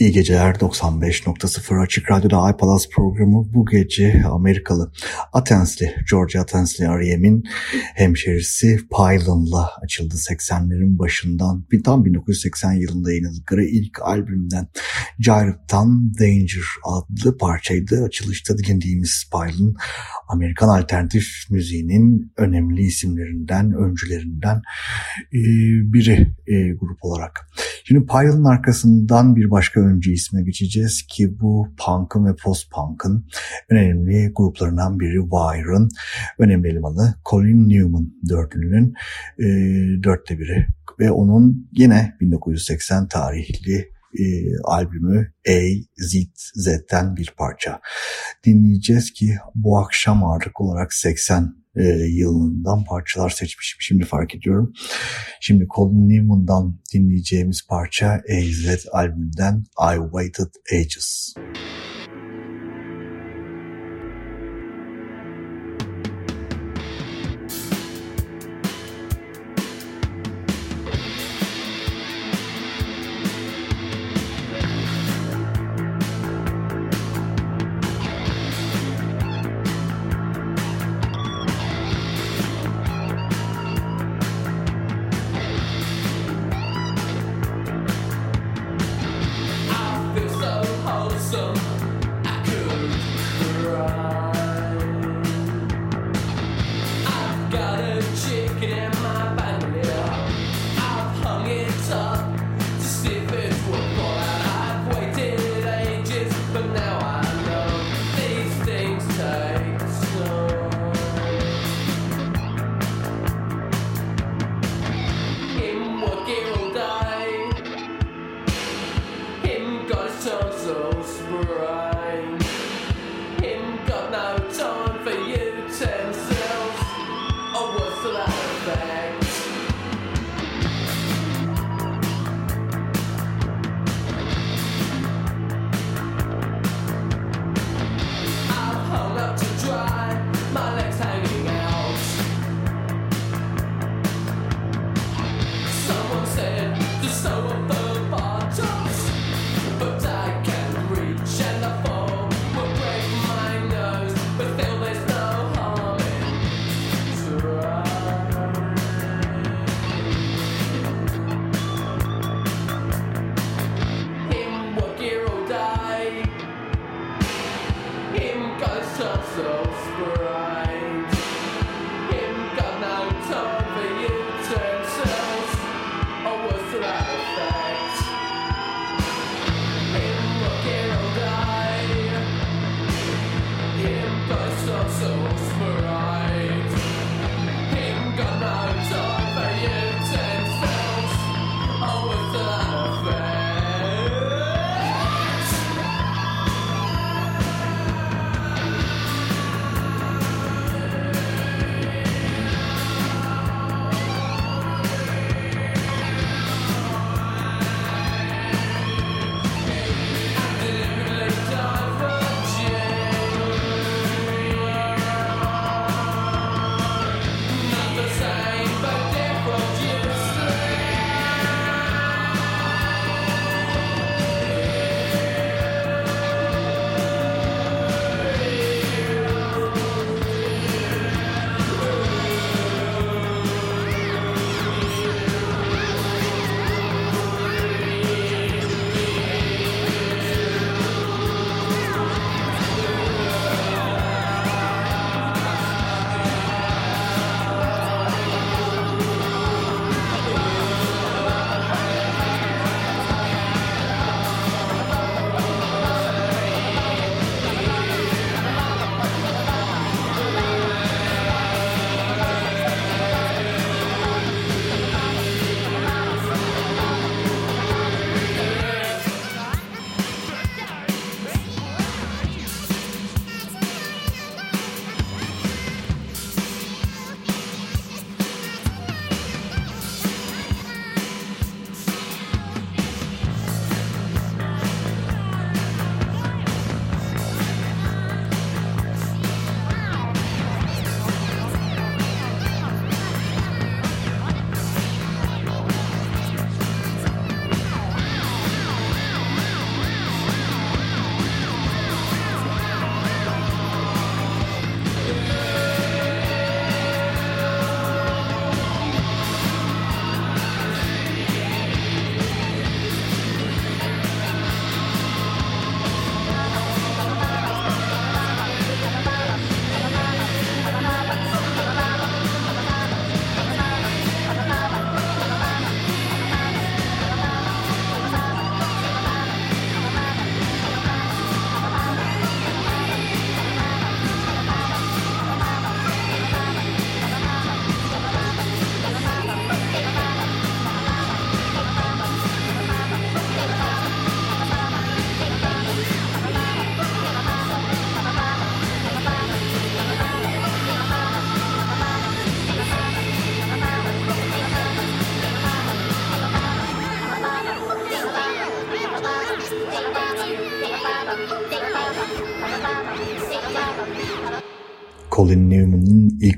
İyi geceler 95.0 Açık Radyo'da iPalaz programı bu gece Amerikalı Atensli, George Atensli R.E.M'in hemşerisi Pylon'la açıldı 80'lerin başından. Tam 1980 yılında yayınladıkları ilk albümden Gyro'dan Danger adlı parçaydı. Açılışta dinlediğimiz Pylon Amerikan alternatif müziğinin önemli isimlerinden, öncülerinden e, biri e, grup olarak. Şimdi Pylon'un arkasından bir başka öncü isme geçeceğiz ki bu punk'ın ve post-punk'ın önemli gruplarından biri Wire'ın önemli elemanı Colin Newman dörtlünün e, dörtte biri ve onun yine 1980 tarihli e, albümü A, Z, Z'den bir parça. Dinleyeceğiz ki bu akşam ağırlık olarak 80 e, yılından parçalar seçmişim. Şimdi fark ediyorum. Şimdi Colin Newman'dan dinleyeceğimiz parça A, Z albümünden I Waited Ages. Müzik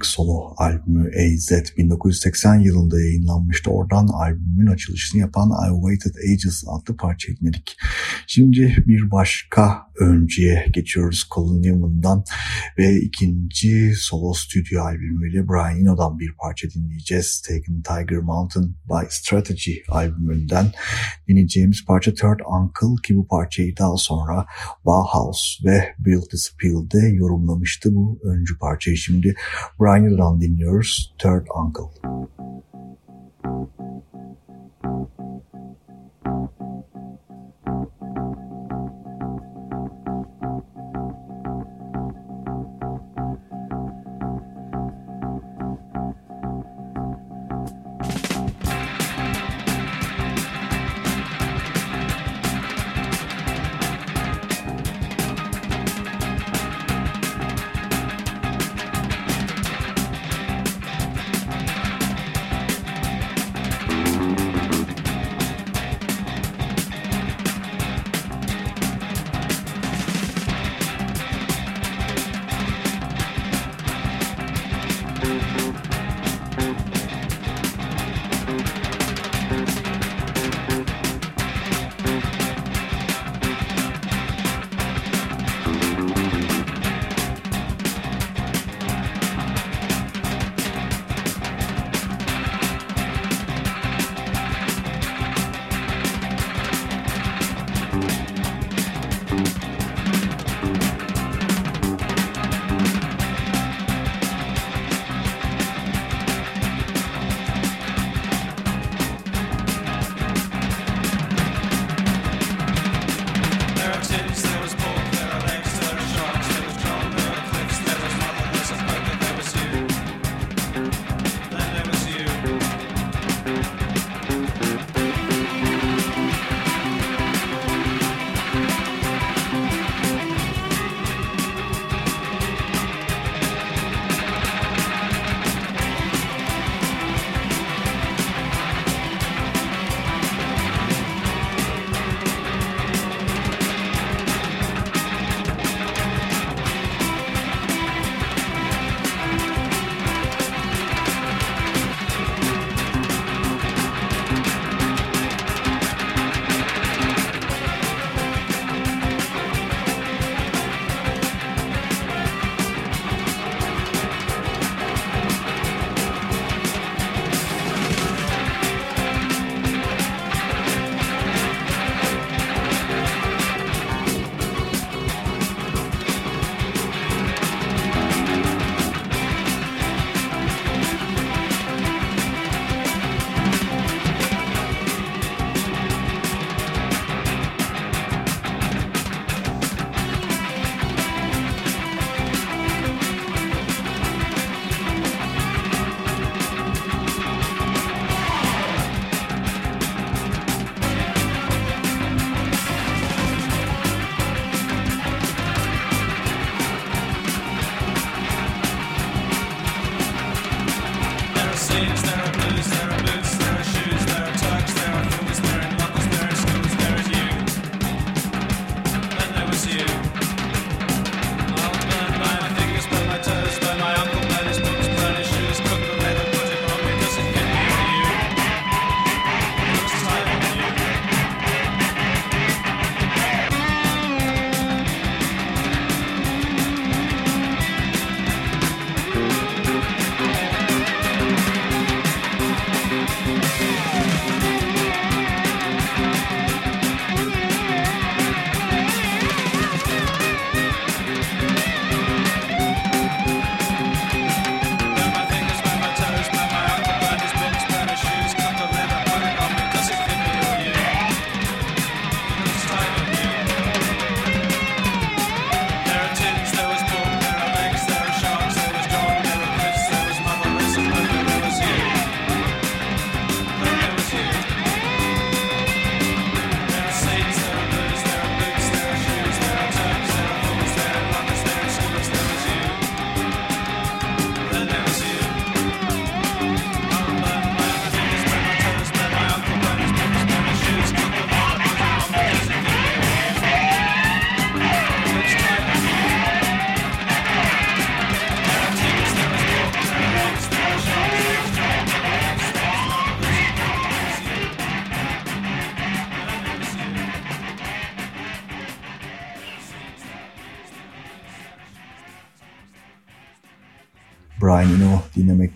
ilk solo albümü AZ 1980 yılında yayınlanmıştı. Oradan albümün açılışını yapan I Waited Ages adlı parça dinledik. Şimdi bir başka öncüye geçiyoruz Colin Newman'dan ve ikinci solo stüdyo albümüyle Brian Eno'dan bir parça dinleyeceğiz. Taken Tiger Mountain by Strategy albümünden dinleyeceğimiz parça Third Uncle ki bu parçayı daha sonra Bauhaus ve Build This Appeal'de yorumlamıştı bu öncü parçayı. Şimdi Brian Eno'dan dinliyoruz Third Uncle.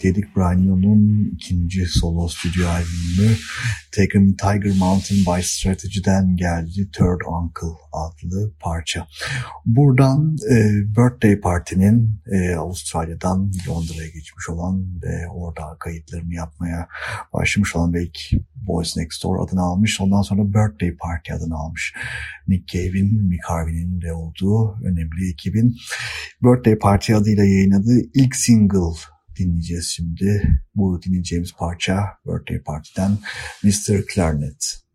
Dinlemekteydik. Brian Eno'nun ikinci solo stüdyo albümü Taken Tiger Mountain by Strategy'den geldi Third Uncle adlı parça. Buradan e, Birthday Party'nin e, Avustralya'dan Londra'ya geçmiş olan ve orada kayıtlarını yapmaya başlamış olan belki Boys Next Door adını almış. Ondan sonra Birthday Party adını almış. Nick Cave'in, Mick Harvey'nin de olduğu önemli ekibin Birthday Party adıyla yayınladığı ilk single dinleyeceğiz şimdi. Bu dinleyeceğimiz parça Birthday Party'den Mr. Clarinet.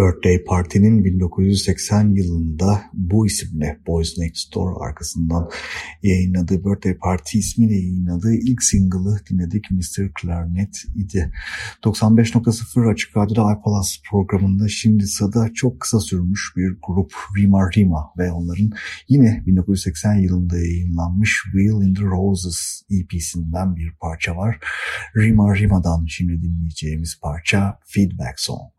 Birthday Party'nin 1980 yılında bu isimle Boys Next Door arkasından yayınladığı Birthday Party ismiyle yayınladığı ilk single'ı dinledik Mr. Clarinet idi. 95.0 Açık Radyo'da iPalas programında şimdi sırada çok kısa sürmüş bir grup Rima Rima ve onların yine 1980 yılında yayınlanmış Wheel in the Roses EP'sinden bir parça var. Rima Rima'dan şimdi dinleyeceğimiz parça Feedback Song.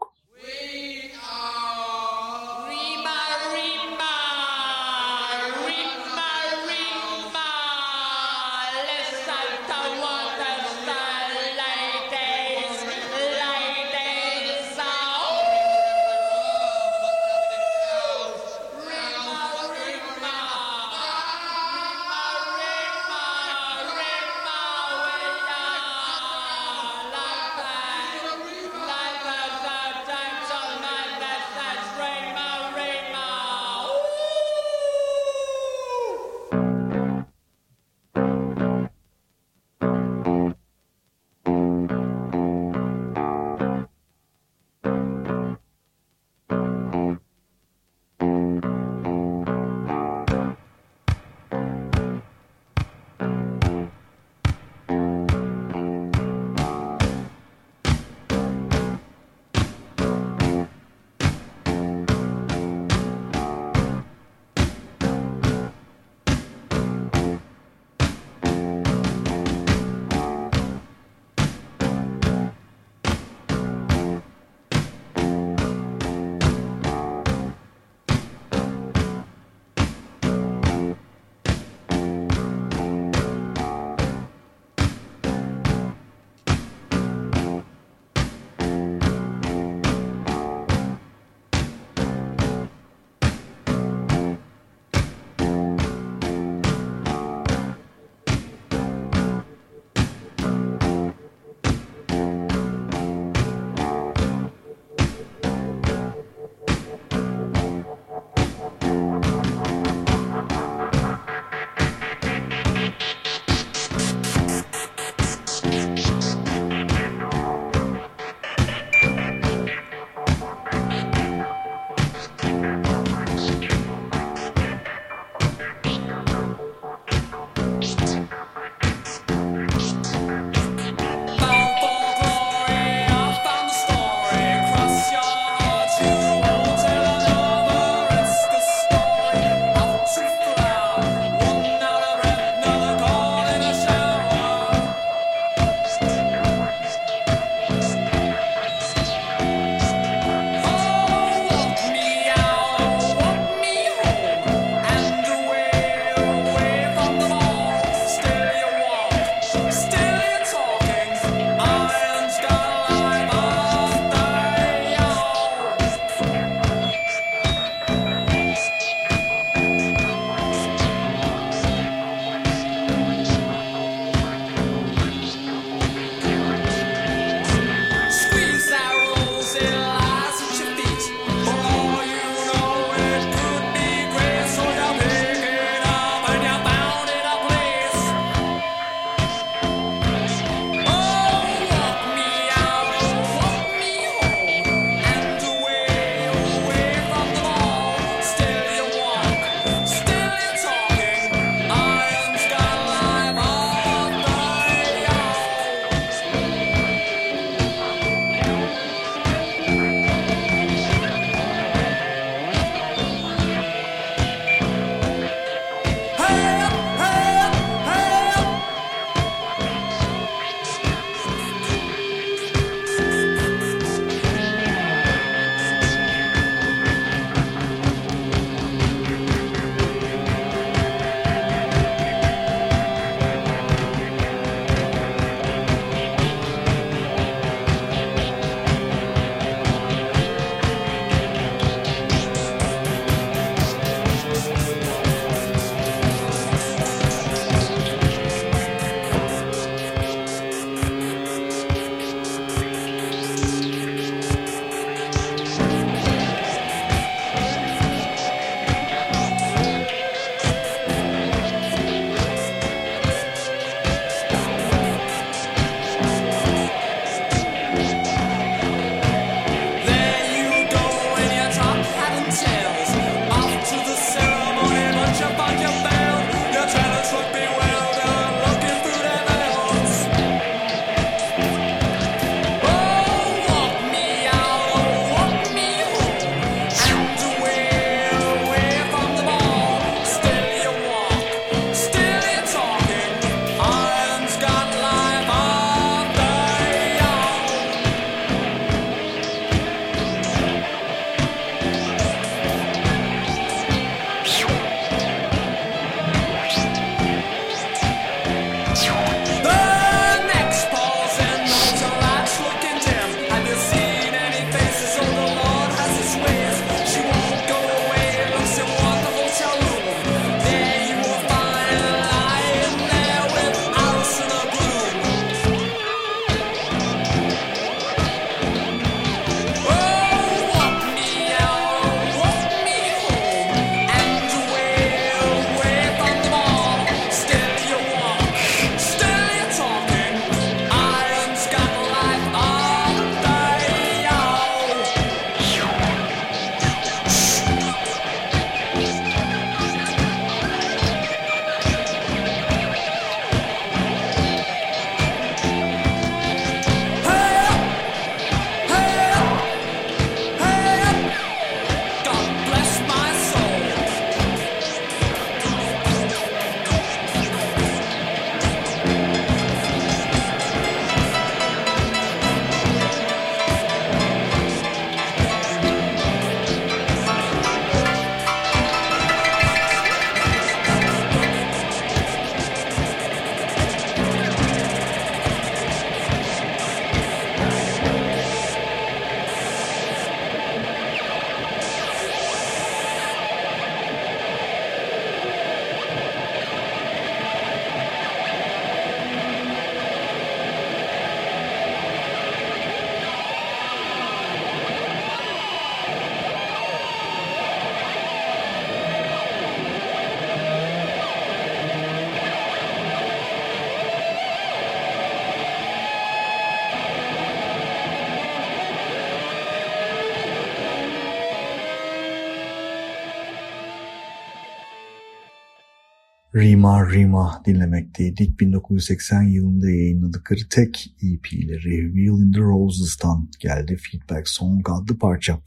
Rima Rima dinlemekteydik. 1980 yılında yayınladıkları tek EP'leri Wheel in the Roses'tan geldi. Feedback Song adlı parça.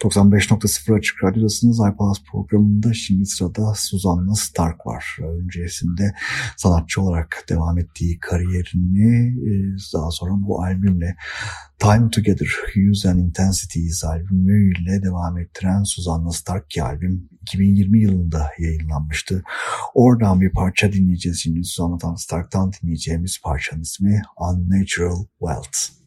95.0 Açık Radyo'dasınız. iPalaz programında şimdi sırada Suzanna Stark var. Öncesinde sanatçı olarak devam ettiği kariyerini e, daha sonra bu albümle Time Together, Hues and Intensities albümüyle devam ettiren Suzanna Stark ki albüm 2020 yılında yayınlanmıştı. Oradan bir parça dinleyeceğiz. Şimdi Susanna Stark'tan dinleyeceğimiz parçanın ismi Unnatural Wealth.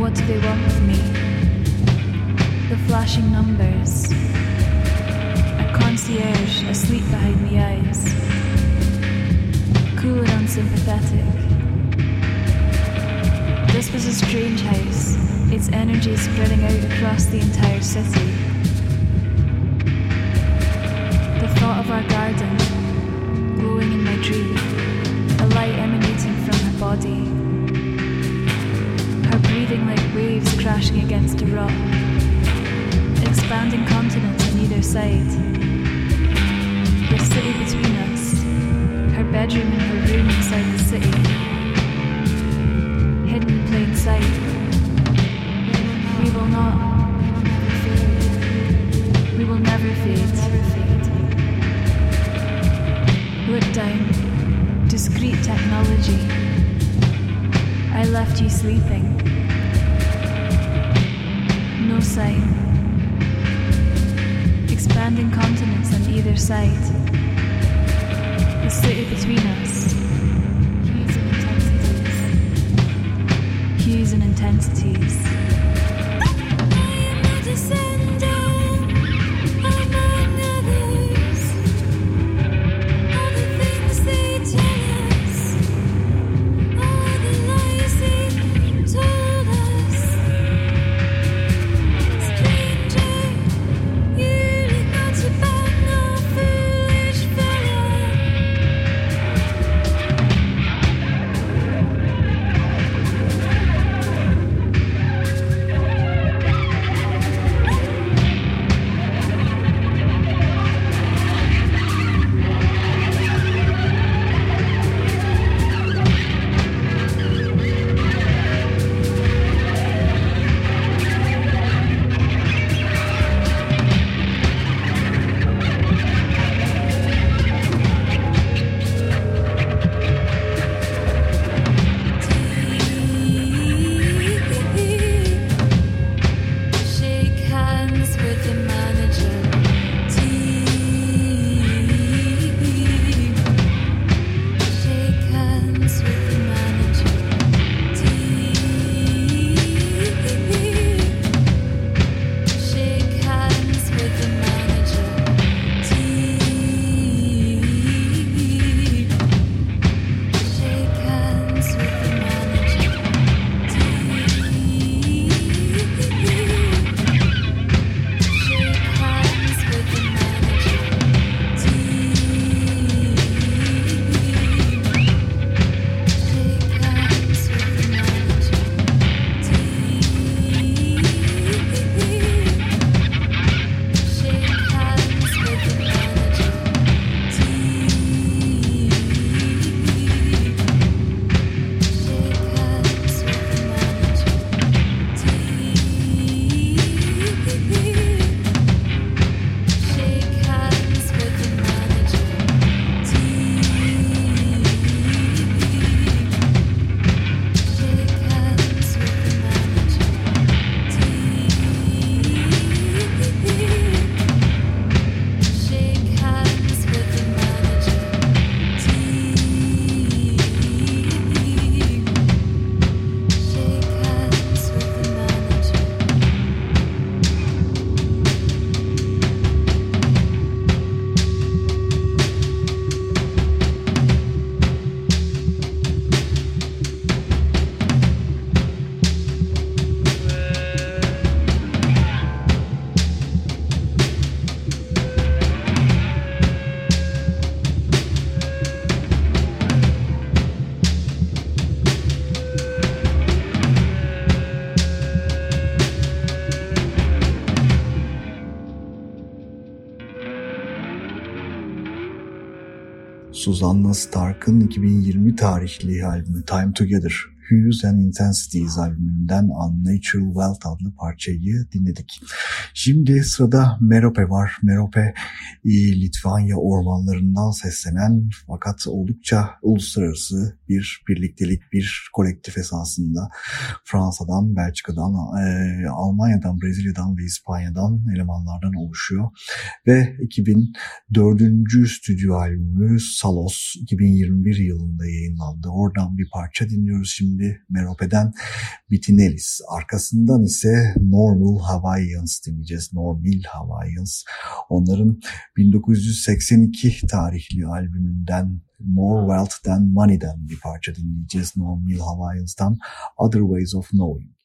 What do they want with me? The flashing numbers. A concierge asleep behind the eyes. Cool and unsympathetic. This was a strange house, its energy spreading out across the entire city. The thought of our garden, glowing in my dream, a light emanating from her body breathing like waves crashing against a rock, expanding continents on either side. The city between us, her bedroom and her room inside the city, hidden in plain sight. We will not. We will never fade. Look down, discreet technology. I left you sleeping. Expanding continents on either side. The city between us. Hues and intensities. Hues and intensities. Susanna Stark'ın 2020 tarihli albümü Time Together Hues and Intensities albümünden Unnatural Wealth adlı parçayı dinledik. Şimdi sırada Merope var. Merope Litvanya ormanlarından seslenen fakat oldukça uluslararası bir birliktelik, bir kolektif esasında Fransa'dan, Belçika'dan, e, Almanya'dan, Brezilya'dan ve İspanya'dan elemanlardan oluşuyor. Ve 2004. stüdyo albümü Salos 2021 yılında yayınlandı. Oradan bir parça dinliyoruz şimdi şimdi Merope'den Bitinelis. Arkasından ise Normal Hawaiians dinleyeceğiz. Normal Hawaiians. Onların 1982 tarihli albümünden More Wealth Than Money'den bir parça dinleyeceğiz. Normal Hawaiians'tan Other Ways of Knowing.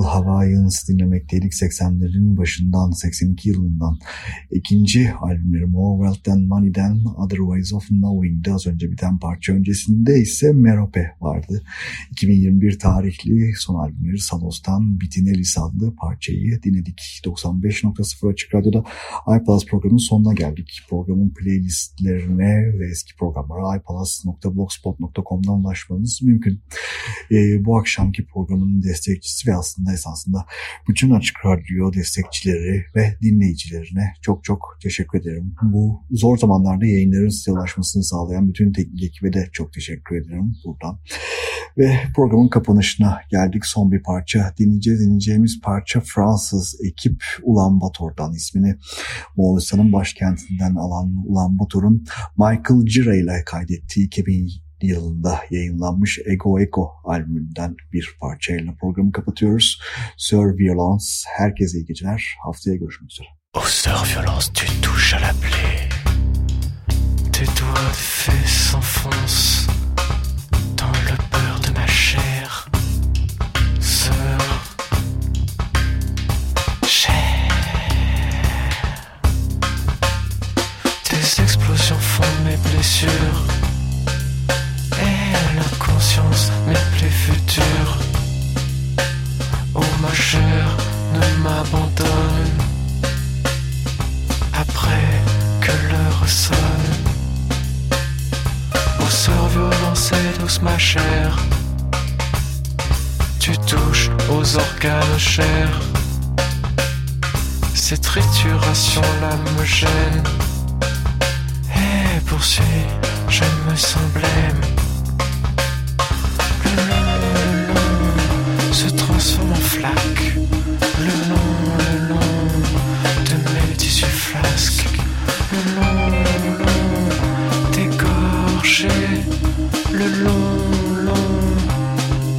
No Meal Hawaiians dinlemekteydik 80'lerin başından 82 yılından. ikinci albümleri More Wealth Than Money'den Other Ways of Knowing'de az önce biten parça öncesinde ise Merope vardı. 2021 tarihli son albümleri Salos'tan Bitinelis adlı parçayı dinledik. 95.0 Açık Radyo'da iPlus programının sonuna geldik. Programın playlistlerine ve eski programlara iPlus.blogspot.com'dan ulaşmanız mümkün. Ee, bu akşamki programın destekçisi ve aslında esasında bütün Açık Radyo destekçileri ve dinleyicilerine çok çok teşekkür ederim. Bu zor zamanlarda yayınların size ulaşmasını sağlayan bütün teknik ekibe de çok teşekkür ederim buradan. Ve programın kapanışına geldik. Son bir parça dinleyeceğiz. Dinleyeceğimiz parça Fransız ekip Ulan Bator'dan ismini Moğolistan'ın başkentinden alan Ulan Bator'un Michael Gira ile kaydettiği 2000 yılında yayınlanmış Ego Ego albümünden bir parçayla programı kapatıyoruz. Sir Violence, herkese iyi geceler. Haftaya görüşmek üzere. Oh sœur violence, tu touches à la plaie. Tes doigts de fée s'enfoncent dans le beurre de ma chair. Sœur, chair. Tes explosions font mes blessures. Et l'inconscience, mes plaies futures. Oh ma chère, ne m'abandonne après que l'heure sonne. Au sort et douce ma chère, tu touches aux organes chers. Cette trituration là me gêne et poursuit, je me sens. En flaque. Le long, le long de mes tissus flasques. Le long, le long dégorgé. Le long, long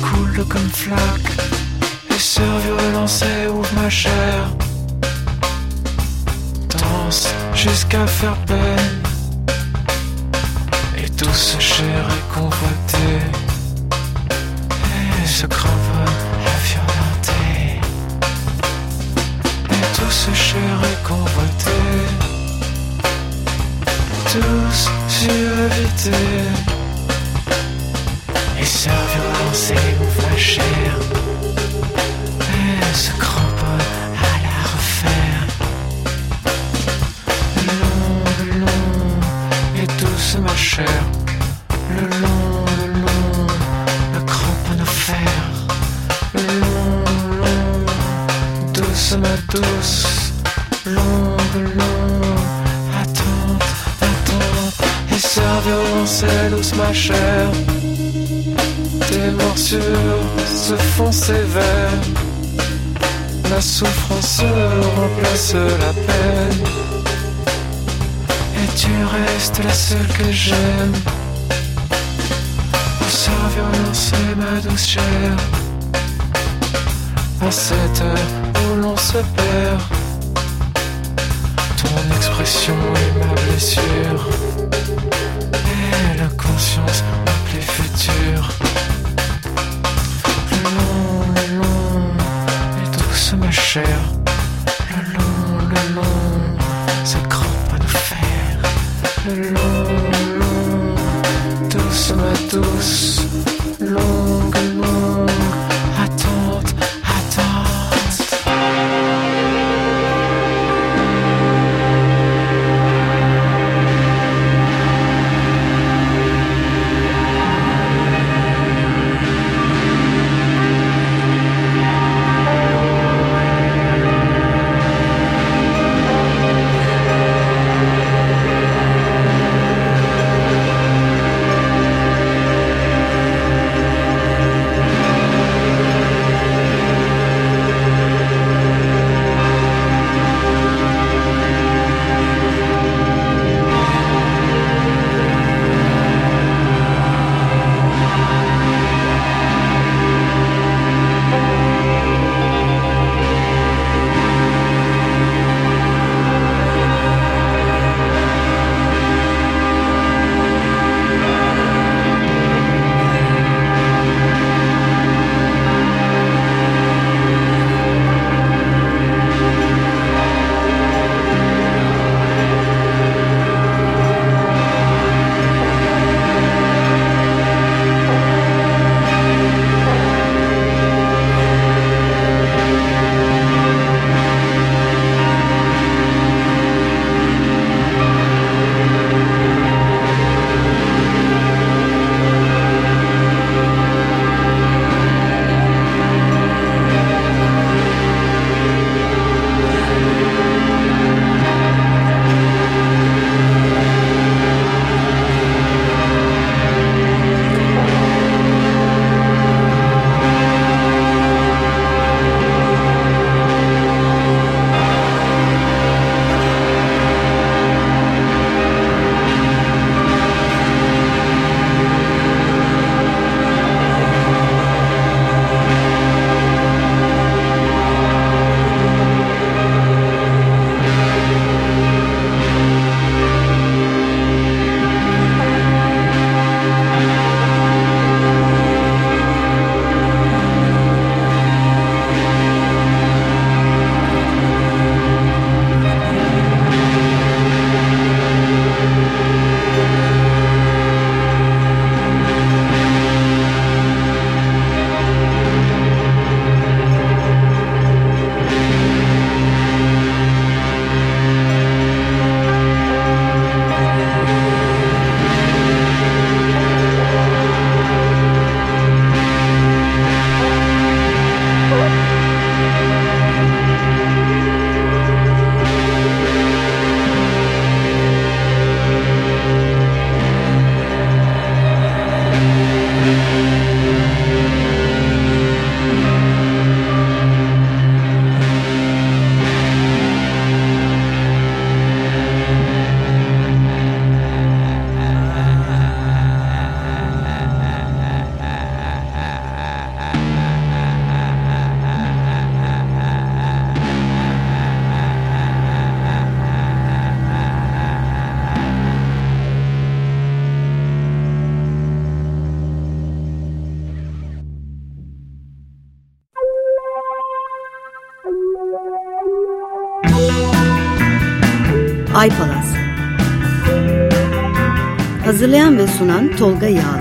coule comme flaque. Et sœur violence et ouvre ma chair. Danse jusqu'à faire peine. Et douce chair est convoitée. Et se cramponne tous chers et convoités, tous surévités, et sa violence et mon flashère, et se Tes morsures se font sévères, la souffrance remplace la peine, et tu restes la seule que j'aime. Pour sa violence est ma douce chair à cette heure où l'on se perd. Ton expression est ma blessure. Sunan Tolga Yağlı.